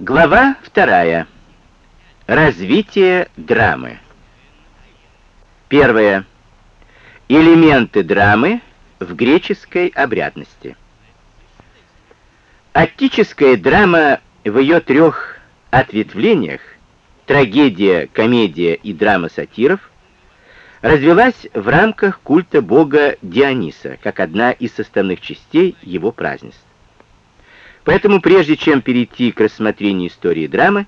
Глава вторая. Развитие драмы. Первое. Элементы драмы в греческой обрядности. Аттическая драма в ее трех ответвлениях трагедия, комедия и драма сатиров развелась в рамках культа бога Диониса, как одна из составных частей его празднеств. Поэтому прежде чем перейти к рассмотрению истории драмы,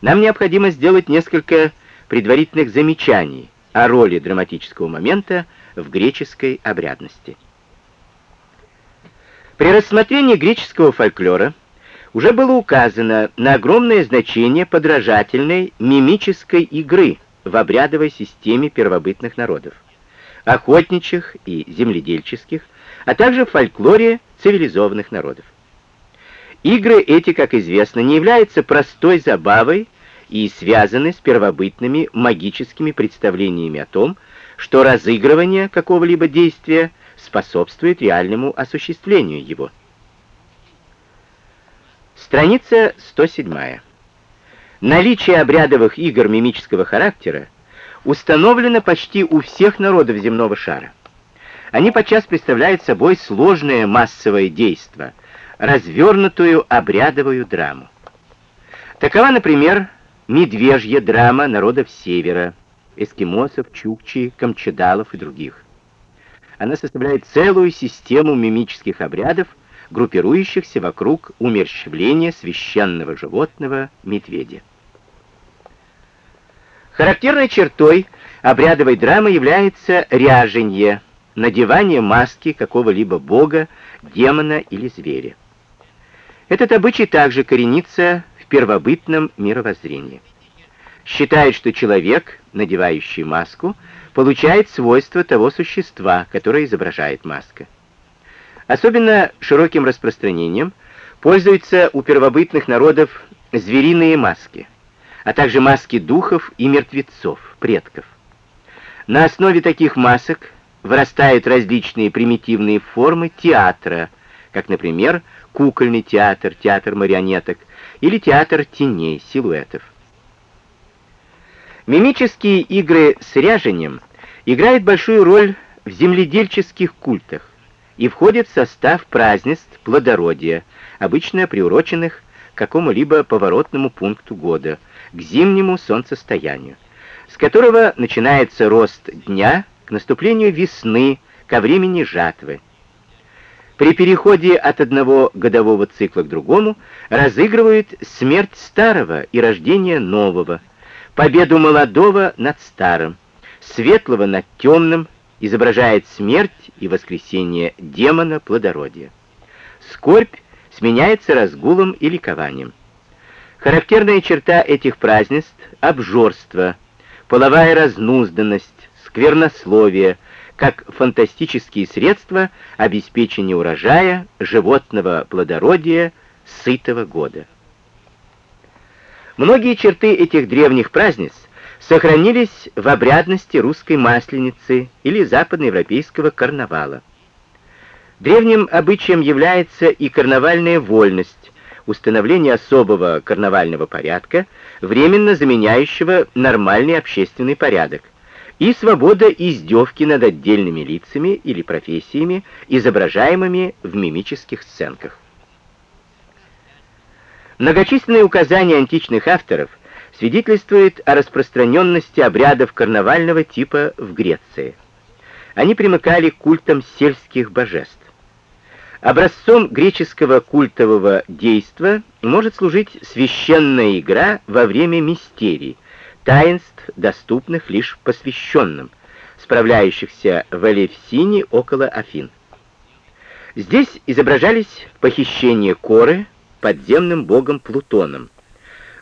нам необходимо сделать несколько предварительных замечаний о роли драматического момента в греческой обрядности. При рассмотрении греческого фольклора уже было указано на огромное значение подражательной мимической игры в обрядовой системе первобытных народов, охотничьих и земледельческих, а также в фольклоре цивилизованных народов. Игры эти, как известно, не являются простой забавой и связаны с первобытными магическими представлениями о том, что разыгрывание какого-либо действия способствует реальному осуществлению его. Страница 107. Наличие обрядовых игр мимического характера установлено почти у всех народов земного шара. Они подчас представляют собой сложное массовое действие, развернутую обрядовую драму. Такова, например, медвежья драма народов Севера, эскимосов, чукчи, камчедалов и других. Она составляет целую систему мимических обрядов, группирующихся вокруг умерщвления священного животного медведя. Характерной чертой обрядовой драмы является ряженье, надевание маски какого-либо бога, демона или зверя. Этот обычай также коренится в первобытном мировоззрении. Считает, что человек, надевающий маску, получает свойства того существа, которое изображает маска. Особенно широким распространением пользуются у первобытных народов звериные маски, а также маски духов и мертвецов, предков. На основе таких масок вырастают различные примитивные формы театра, как, например, кукольный театр, театр марионеток или театр теней, силуэтов. Мимические игры с ряжением играют большую роль в земледельческих культах и входят в состав празднеств плодородия, обычно приуроченных к какому-либо поворотному пункту года, к зимнему солнцестоянию, с которого начинается рост дня к наступлению весны, ко времени жатвы, при переходе от одного годового цикла к другому разыгрывают смерть старого и рождение нового, победу молодого над старым, светлого над темным, изображает смерть и воскресение демона плодородия. Скорбь сменяется разгулом и ликованием. Характерная черта этих празднеств — обжорство, половая разнузданность, сквернословие — как фантастические средства обеспечения урожая, животного плодородия, сытого года. Многие черты этих древних празднеств сохранились в обрядности русской масленицы или западноевропейского карнавала. Древним обычаем является и карнавальная вольность, установление особого карнавального порядка, временно заменяющего нормальный общественный порядок, и свобода издевки над отдельными лицами или профессиями, изображаемыми в мимических сценках. Многочисленные указания античных авторов свидетельствуют о распространенности обрядов карнавального типа в Греции. Они примыкали к культам сельских божеств. Образцом греческого культового действа может служить священная игра во время мистерий, таинств, доступных лишь посвященным, справляющихся в Элевсине около Афин. Здесь изображались похищение Коры подземным богом Плутоном,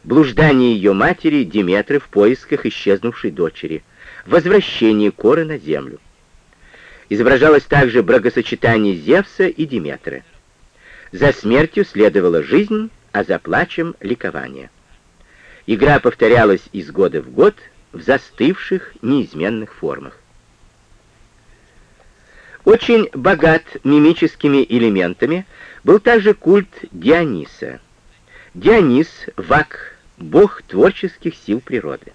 блуждание ее матери Диметры в поисках исчезнувшей дочери, возвращение Коры на землю. Изображалось также бракосочетание Зевса и Диметры. За смертью следовала жизнь, а за плачем — ликование. Игра повторялась из года в год в застывших неизменных формах. Очень богат мимическими элементами был также культ Диониса. Дионис — Вак, бог творческих сил природы.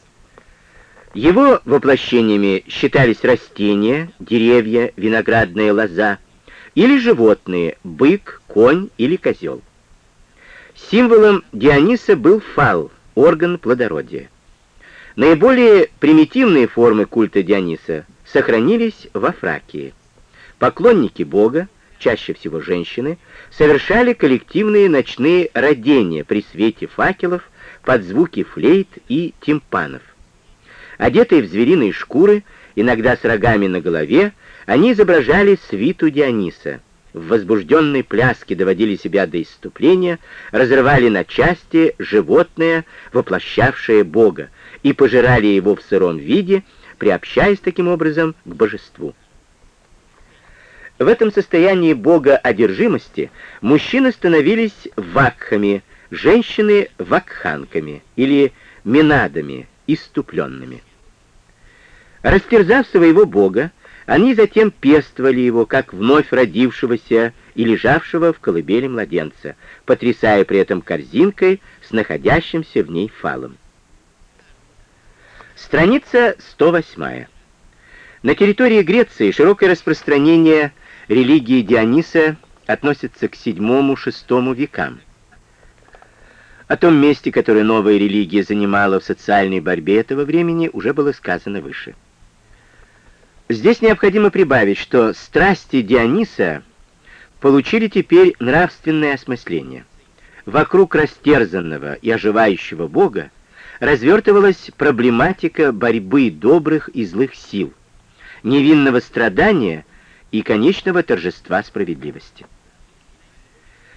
Его воплощениями считались растения, деревья, виноградная лоза, или животные — бык, конь или козел. Символом Диониса был фал, орган плодородия. Наиболее примитивные формы культа Диониса сохранились во Фракии. Поклонники бога, чаще всего женщины, совершали коллективные ночные родения при свете факелов под звуки флейт и тимпанов. Одетые в звериные шкуры, иногда с рогами на голове, они изображали свиту Диониса. В возбужденной пляске доводили себя до исступления, разрывали на части животное, воплощавшее Бога, и пожирали его в сыром виде, приобщаясь таким образом к божеству. В этом состоянии бога одержимости мужчины становились вакхами, женщины — вакханками или минадами, иступленными. Растерзав своего бога, они затем пествовали его, как вновь родившегося и лежавшего в колыбели младенца, потрясая при этом корзинкой с находящимся в ней фалом. Страница 108. На территории Греции широкое распространение религии Диониса относится к VII-VI векам. О том месте, которое новая религия занимала в социальной борьбе этого времени, уже было сказано выше. Здесь необходимо прибавить, что страсти Диониса получили теперь нравственное осмысление. Вокруг растерзанного и оживающего Бога развертывалась проблематика борьбы добрых и злых сил, невинного страдания и конечного торжества справедливости.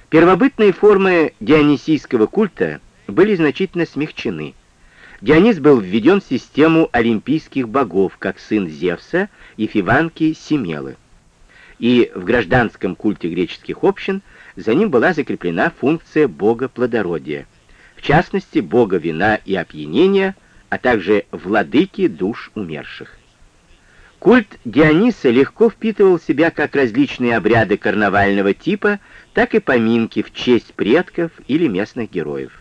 Первобытные формы дионисийского культа были значительно смягчены – Дионис был введен в систему олимпийских богов, как сын Зевса и Фиванки Семелы. И в гражданском культе греческих общин за ним была закреплена функция бога плодородия, в частности, бога вина и опьянения, а также владыки душ умерших. Культ Диониса легко впитывал в себя как различные обряды карнавального типа, так и поминки в честь предков или местных героев.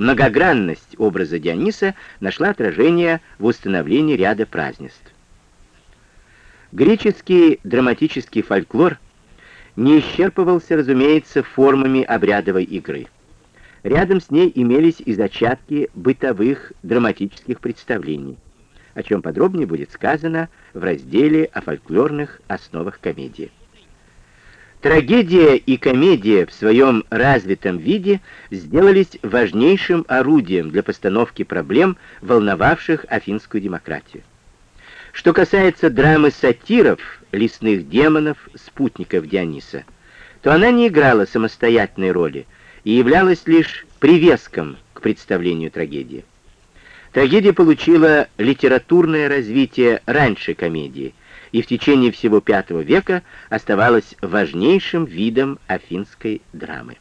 Многогранность образа Диониса нашла отражение в установлении ряда празднеств. Греческий драматический фольклор не исчерпывался, разумеется, формами обрядовой игры. Рядом с ней имелись и зачатки бытовых драматических представлений, о чем подробнее будет сказано в разделе о фольклорных основах комедии. Трагедия и комедия в своем развитом виде сделались важнейшим орудием для постановки проблем, волновавших афинскую демократию. Что касается драмы сатиров, лесных демонов, спутников Диониса, то она не играла самостоятельной роли и являлась лишь привеском к представлению трагедии. Трагедия получила литературное развитие раньше комедии, и в течение всего V века оставалась важнейшим видом афинской драмы.